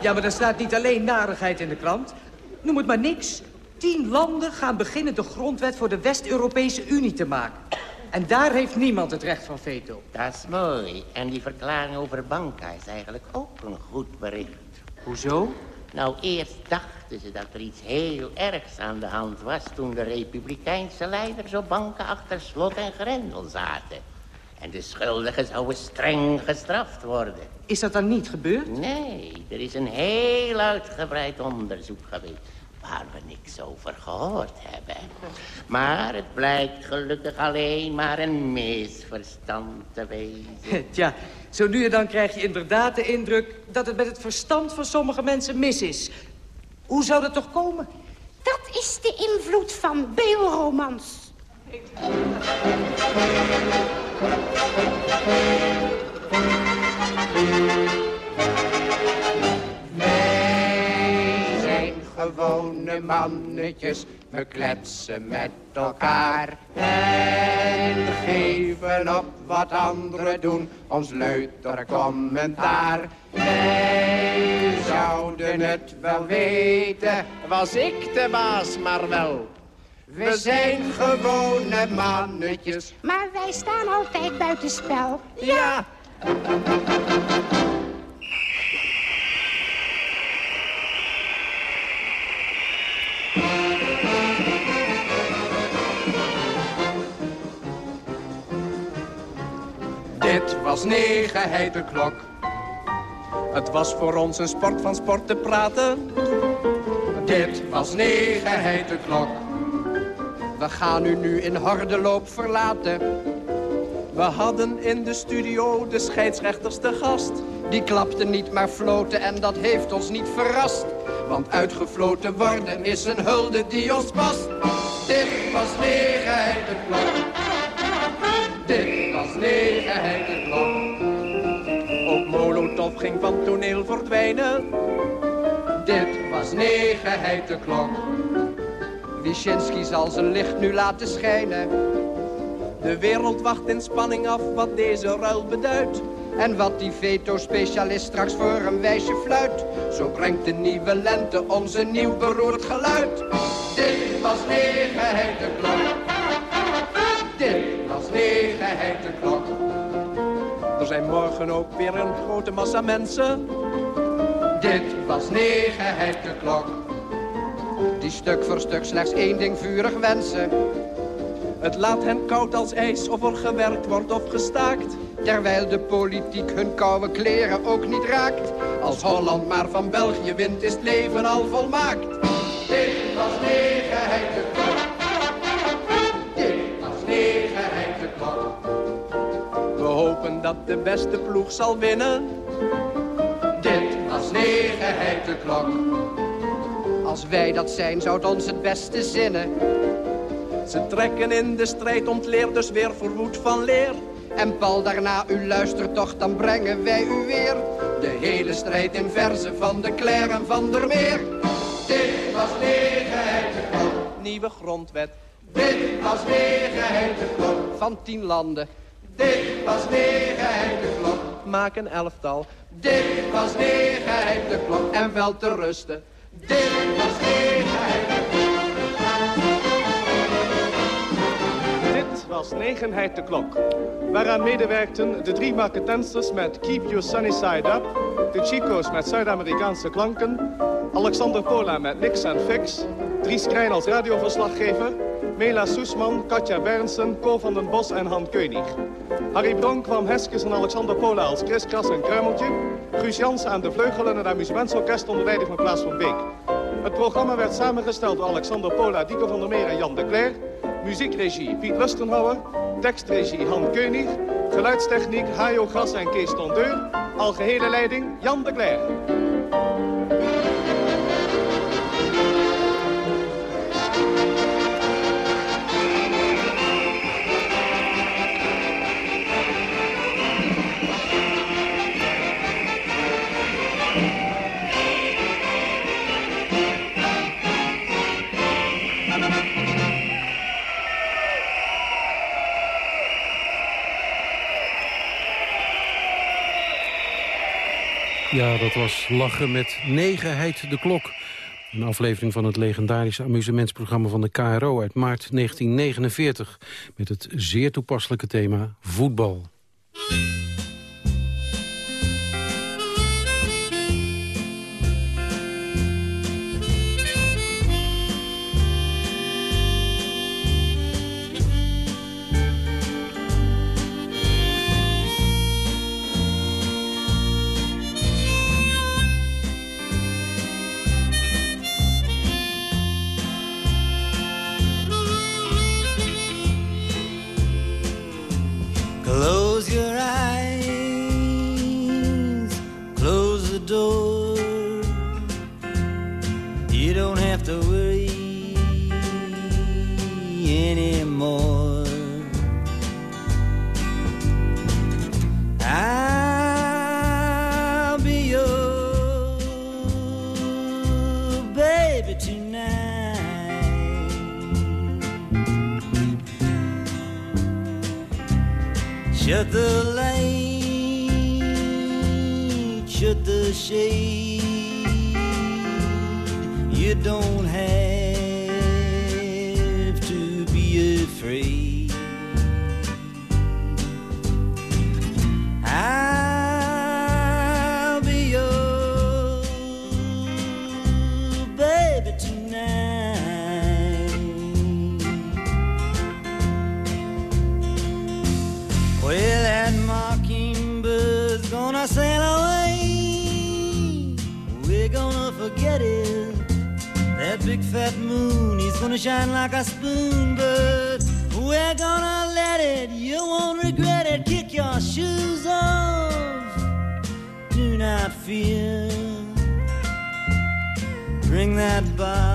Ja, maar er staat niet alleen narigheid in de krant. Noem het maar niks. Tien landen gaan beginnen de grondwet voor de West-Europese Unie te maken. En daar heeft niemand het recht van veto. Dat is mooi. En die verklaring over banka is eigenlijk ook een goed bericht. Hoezo? Nou, eerst dachten ze dat er iets heel ergs aan de hand was... toen de republikeinse leiders op banken achter slot en grendel zaten. En de schuldigen zouden streng gestraft worden. Is dat dan niet gebeurd? Nee, er is een heel uitgebreid onderzoek geweest... waar we niks over gehoord hebben. Maar het blijkt gelukkig alleen maar een misverstand te wezen. Tja, zo nu en dan krijg je inderdaad de indruk... dat het met het verstand van sommige mensen mis is. Hoe zou dat toch komen? Dat is de invloed van beelromans. Mannetjes, we kletsen met elkaar. En geven op wat anderen doen, ons leuter commentaar. Wij zouden het wel weten, was ik de baas maar wel. We zijn gewone mannetjes. Maar wij staan altijd buitenspel. Ja. Dit was negenheid de klok. Het was voor ons een sport van sport te praten. Dit was negenheid de klok. We gaan u nu in hardeloop verlaten. We hadden in de studio de scheidsrechters te gast. Die klapten niet maar floten en dat heeft ons niet verrast. Want uitgefloten worden is een hulde die ons past. Dit was negenheid de klok. Dit negenheid de klok. Ook Molotov ging van toneel verdwijnen. Dit was negenheid de klok. Wyszynski zal zijn licht nu laten schijnen. De wereld wacht in spanning af wat deze ruil beduidt. En wat die veto-specialist straks voor een wijsje fluit. Zo brengt de nieuwe lente ons een nieuw beroerd geluid. Dit was negenheid de klok. Dit was negenheid de klok. Er zijn morgen ook weer een grote massa mensen. Dit was negenheid de klok. Die stuk voor stuk slechts één ding vurig wensen. Het laat hen koud als ijs of er gewerkt wordt of gestaakt. Terwijl de politiek hun koude kleren ook niet raakt. Als Holland maar van België wint is het leven al volmaakt. Dit was negenheid de klok. Dat de beste ploeg zal winnen. Dit was negenheid de klok. Als wij dat zijn, zou het ons het beste zinnen. Ze trekken in de strijd ontleer, dus weer verwoed van leer. En Paul, daarna u luistert toch, dan brengen wij u weer. De hele strijd in verzen van de Claire en van der Meer. Dit was negenheid de klok. Nieuwe grondwet. Dit was negenheid de klok. Van tien landen. Dit was de klok. Maak een elftal. Dit was de klok. En wel te rusten. Dit was de klok. Dit was negenheid de klok. Waaraan medewerkten de drie marketensters met Keep Your Sunny Side Up, de Chico's met Zuid-Amerikaanse klanken, Alexander Pola met Nix en Fix, Dries Krijn als radioverslaggever, Mela Soesman, Katja Bernsen, Ko van den Bos en Han Keunig. Harry Bron kwam Heskes en Alexander Pola als kriskras en kruimeltje, Guus Jansen aan de vleugel en het amusementsorkest onder leiding van Klaas van Beek. Het programma werd samengesteld door Alexander Pola, Dico van der Meer en Jan de Cler. Muziekregie Piet Lustenhouwer. Tekstregie Han Keunig. Geluidstechniek Hajo Gras en Kees Tondeur. Algehele leiding Jan de Cler. Ja, dat was Lachen met Negenheid de Klok. Een aflevering van het legendarische amusementsprogramma van de KRO uit maart 1949. Met het zeer toepasselijke thema voetbal. That moon, he's gonna shine like a spoon, but we're gonna let it. You won't regret it. Kick your shoes off. Do not fear. Bring that bottle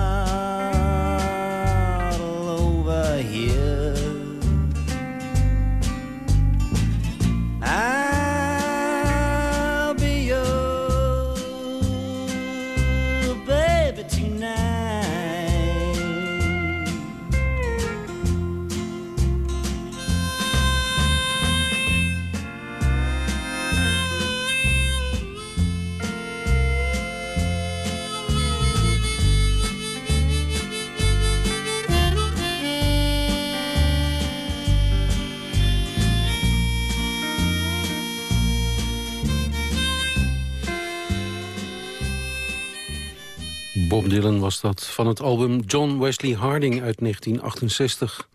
Bob Dylan was dat van het album John Wesley Harding uit 1968.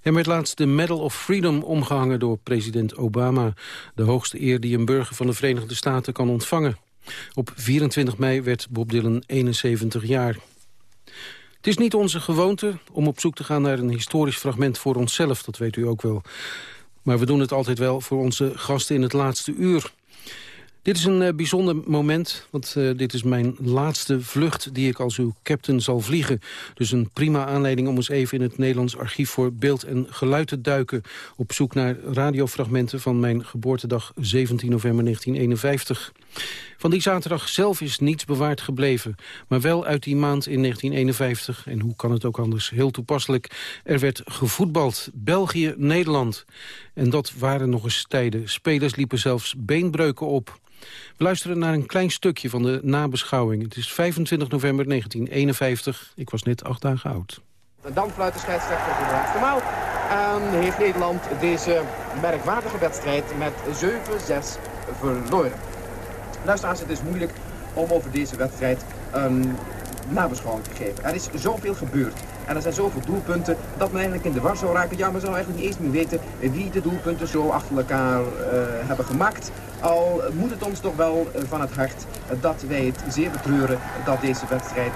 Hem werd laatst de Medal of Freedom omgehangen door president Obama. De hoogste eer die een burger van de Verenigde Staten kan ontvangen. Op 24 mei werd Bob Dylan 71 jaar. Het is niet onze gewoonte om op zoek te gaan naar een historisch fragment voor onszelf. Dat weet u ook wel. Maar we doen het altijd wel voor onze gasten in het laatste uur. Dit is een eh, bijzonder moment, want eh, dit is mijn laatste vlucht die ik als uw captain zal vliegen. Dus een prima aanleiding om eens even in het Nederlands archief voor beeld en geluid te duiken. Op zoek naar radiofragmenten van mijn geboortedag 17 november 1951. Van die zaterdag zelf is niets bewaard gebleven, maar wel uit die maand in 1951. En hoe kan het ook anders? Heel toepasselijk. Er werd gevoetbald. België-Nederland. En dat waren nog eens tijden. Spelers liepen zelfs beenbreuken op. We luisteren naar een klein stukje van de nabeschouwing. Het is 25 november 1951. Ik was net acht dagen oud. De scheidsrechter voor de laatste maal. En heeft Nederland deze merkwaardige wedstrijd met 7-6 verloren. Luisteraars, het is moeilijk om over deze wedstrijd een nabeschouwing te geven. Er is zoveel gebeurd. En er zijn zoveel doelpunten dat men eigenlijk in de war zou raken. Ja, men zou eigenlijk niet eens meer weten wie de doelpunten zo achter elkaar uh, hebben gemaakt. Al moet het ons toch wel van het hart dat wij het zeer betreuren dat deze wedstrijd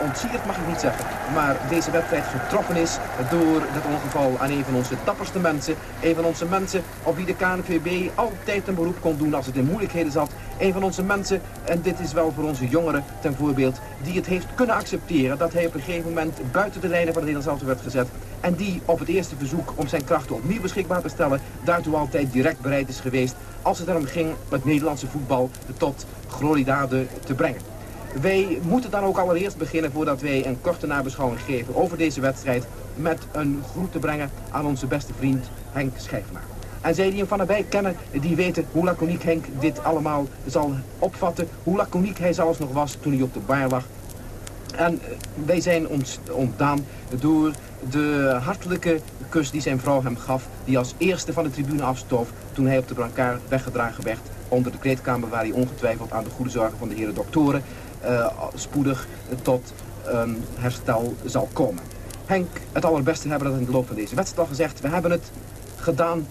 ontsierd mag ik niet zeggen. Maar deze wedstrijd getroffen is door dat ongeval aan een van onze dapperste mensen. Een van onze mensen op wie de KNVB altijd een beroep kon doen als het in moeilijkheden zat. Een van onze mensen, en dit is wel voor onze jongeren ten voorbeeld, die het heeft kunnen accepteren dat hij op een gegeven moment buiten de lijnen van het Nederlands elftal werd gezet. En die op het eerste verzoek om zijn krachten opnieuw beschikbaar te stellen, daartoe altijd direct bereid is geweest als het erom ging het Nederlandse voetbal tot gloriedaden te brengen. Wij moeten dan ook allereerst beginnen voordat wij een korte nabeschouwing geven over deze wedstrijd met een groet te brengen aan onze beste vriend Henk Schijfnaar. En zij die hem van nabij kennen, die weten hoe laconiek Henk dit allemaal zal opvatten. Hoe laconiek hij zelfs nog was toen hij op de bar lag. En wij zijn ons ontdaan door de hartelijke kus die zijn vrouw hem gaf. Die als eerste van de tribune afstoof toen hij op de brancard weggedragen werd. Onder de kleedkamer waar hij ongetwijfeld aan de goede zorgen van de heren doktoren spoedig tot um, herstel zal komen. Henk, het allerbeste hebben we dat in de loop van deze wedstrijd al gezegd. We hebben het gedaan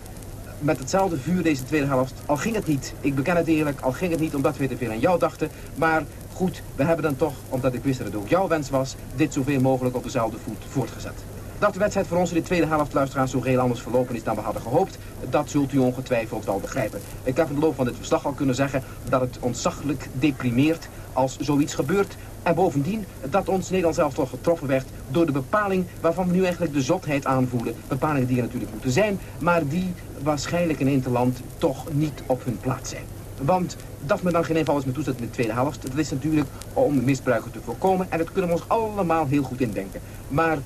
met hetzelfde vuur deze tweede helft. Al ging het niet, ik beken het eerlijk, al ging het niet omdat we te veel aan jou dachten. Maar goed, we hebben dan toch, omdat ik wist dat het ook jouw wens was, dit zoveel mogelijk op dezelfde voet voortgezet. Dat de wedstrijd voor ons in de tweede helft, luisteraars, zo heel anders verlopen is dan we hadden gehoopt, dat zult u ongetwijfeld wel begrijpen. Ik heb in de loop van dit verslag al kunnen zeggen dat het ontzaglijk deprimeert als zoiets gebeurt. En bovendien dat ons Nederland zelf toch getroffen werd door de bepaling waarvan we nu eigenlijk de zotheid aanvoelen. Bepalingen die er natuurlijk moeten zijn, maar die waarschijnlijk in Interland toch niet op hun plaats zijn. Want dat men dan geen is met toestand in de tweede helft, dat is natuurlijk om misbruiken te voorkomen. En dat kunnen we ons allemaal heel goed indenken. Maar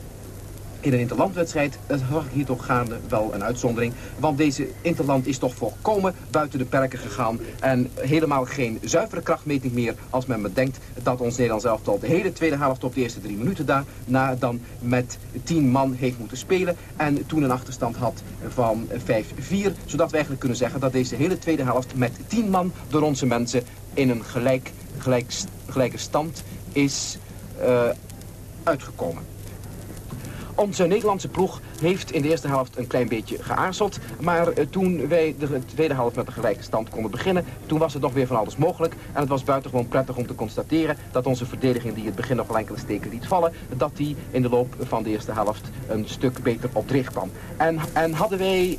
in een interlandwedstrijd verwacht ik hier toch gaande wel een uitzondering. Want deze interland is toch volkomen buiten de perken gegaan. En helemaal geen zuivere krachtmeting meer als men bedenkt dat ons Nederlands elftal de hele tweede helft op de eerste drie minuten daarna dan met tien man heeft moeten spelen. En toen een achterstand had van 5-4. Zodat we eigenlijk kunnen zeggen dat deze hele tweede helft met tien man door onze mensen in een gelijk, gelijk, gelijke stand is uh, uitgekomen. Onze Nederlandse ploeg heeft in de eerste helft een klein beetje geaarzeld. Maar uh, toen wij de tweede helft met een gelijke stand konden beginnen... toen was het nog weer van alles mogelijk. En het was buitengewoon prettig om te constateren... dat onze verdediging die het begin nog wel enkele steken liet vallen... dat die in de loop van de eerste helft een stuk beter op dreef kwam. En, en hadden wij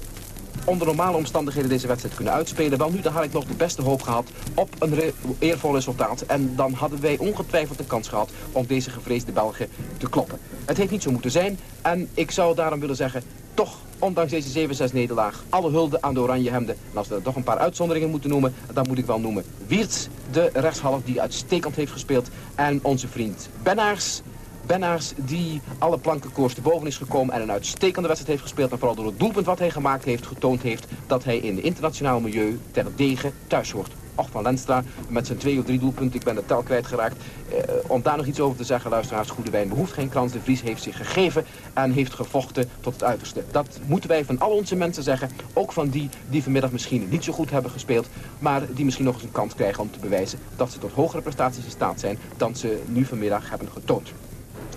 onder normale omstandigheden deze wedstrijd kunnen uitspelen. Wel nu, dan had ik nog de beste hoop gehad op een eervol resultaat. En dan hadden wij ongetwijfeld de kans gehad om deze gevreesde Belgen te kloppen. Het heeft niet zo moeten zijn. En ik zou daarom willen zeggen, toch, ondanks deze 7-6 nederlaag, alle hulde aan de oranje hemden. En als we er toch een paar uitzonderingen moeten noemen, dan moet ik wel noemen Wiertz, de rechtshalf die uitstekend heeft gespeeld. En onze vriend Bennaars, Bennaars die alle plankenkoers te boven is gekomen en een uitstekende wedstrijd heeft gespeeld. En vooral door het doelpunt wat hij gemaakt heeft, getoond heeft dat hij in de internationaal milieu ter degen thuis hoort. Och van Lenstra met zijn twee of drie doelpunten, ik ben de tel kwijtgeraakt. Eh, om daar nog iets over te zeggen, luisteraars, Goede Wijn behoeft geen krans. De Vries heeft zich gegeven en heeft gevochten tot het uiterste. Dat moeten wij van al onze mensen zeggen. Ook van die die vanmiddag misschien niet zo goed hebben gespeeld. Maar die misschien nog eens een kans krijgen om te bewijzen dat ze tot hogere prestaties in staat zijn dan ze nu vanmiddag hebben getoond.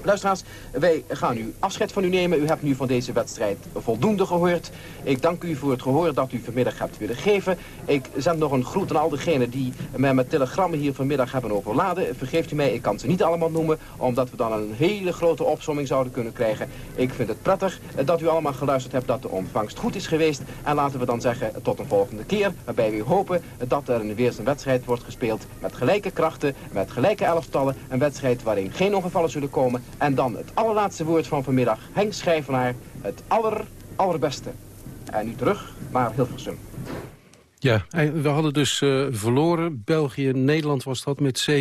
Luisteraars, wij gaan u afscheid van u nemen. U hebt nu van deze wedstrijd voldoende gehoord. Ik dank u voor het gehoor dat u vanmiddag hebt willen geven. Ik zend nog een groet aan al diegenen die mij met telegrammen hier vanmiddag hebben overladen. Vergeeft u mij, ik kan ze niet allemaal noemen, omdat we dan een hele grote opsomming zouden kunnen krijgen. Ik vind het prettig dat u allemaal geluisterd hebt dat de ontvangst goed is geweest. En laten we dan zeggen tot een volgende keer, waarbij we hopen dat er weer een wedstrijd wordt gespeeld met gelijke krachten, met gelijke elftallen. Een wedstrijd waarin geen ongevallen zullen komen en dan het allerlaatste woord van vanmiddag. Henk Schrijvenaar, het aller, allerbeste. En nu terug naar Hilversum. Ja, we hadden dus uh, verloren. België, Nederland was dat met 7-6.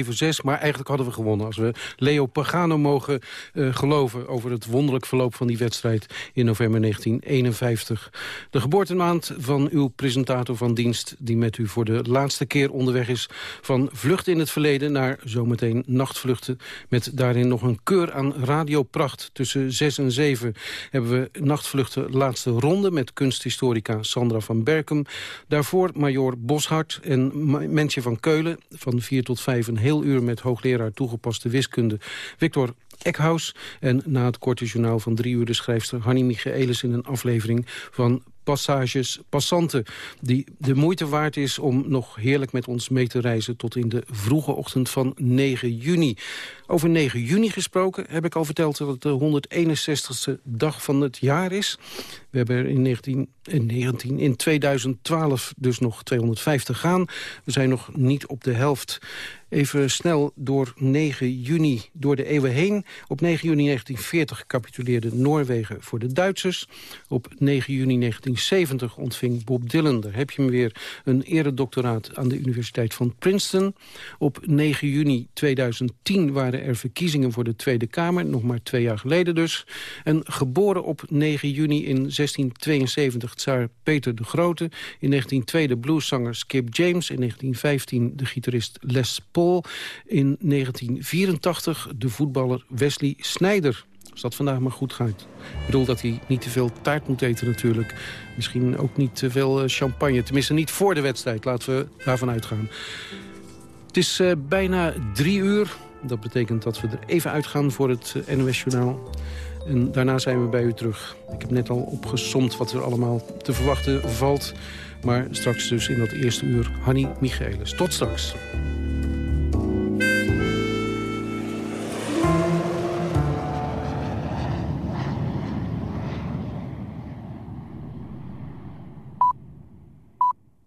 Maar eigenlijk hadden we gewonnen. Als we Leo Pagano mogen uh, geloven over het wonderlijk verloop van die wedstrijd in november 1951. De geboortemaand van uw presentator van dienst... die met u voor de laatste keer onderweg is van Vlucht in het Verleden... naar zometeen Nachtvluchten. Met daarin nog een keur aan radiopracht. Tussen 6 en 7 hebben we Nachtvluchten laatste ronde... met kunsthistorica Sandra van Berkem. Daarvoor Major Boshart en Mensje van Keulen. Van 4 tot 5 een heel uur met hoogleraar toegepaste wiskunde Victor Eckhaus. En na het korte journaal van drie uur de schrijfster Hanni Michaelis... in een aflevering van passages, passanten... die de moeite waard is om nog heerlijk met ons mee te reizen... tot in de vroege ochtend van 9 juni. Over 9 juni gesproken heb ik al verteld dat het de 161ste dag van het jaar is. We hebben er in, 19, in, 19, in 2012 dus nog 250 gaan. We zijn nog niet op de helft. Even snel door 9 juni, door de eeuwen heen. Op 9 juni 1940 capituleerde Noorwegen voor de Duitsers. Op 9 juni 1970 ontving Bob Dylan, daar heb je hem weer... een eredoctoraat aan de Universiteit van Princeton. Op 9 juni 2010 waren er verkiezingen voor de Tweede Kamer. Nog maar twee jaar geleden dus. En geboren op 9 juni in 1672 Peter de Grote. In 1902 de blueszanger Skip James. In 1915 de gitarist Les Paul in 1984 de voetballer Wesley Sneijder. Als dat vandaag maar goed gaat. Ik bedoel dat hij niet te veel taart moet eten natuurlijk. Misschien ook niet te veel eh, champagne. Tenminste niet voor de wedstrijd. Laten we daarvan uitgaan. Het is uh, bijna drie uur. Dat betekent dat we er even uitgaan voor het eh, NOS-journaal. En daarna zijn we bij u terug. Ik heb net al opgesomd wat er allemaal te verwachten valt. Maar straks dus in dat eerste uur Hanny Michaelis. Tot straks.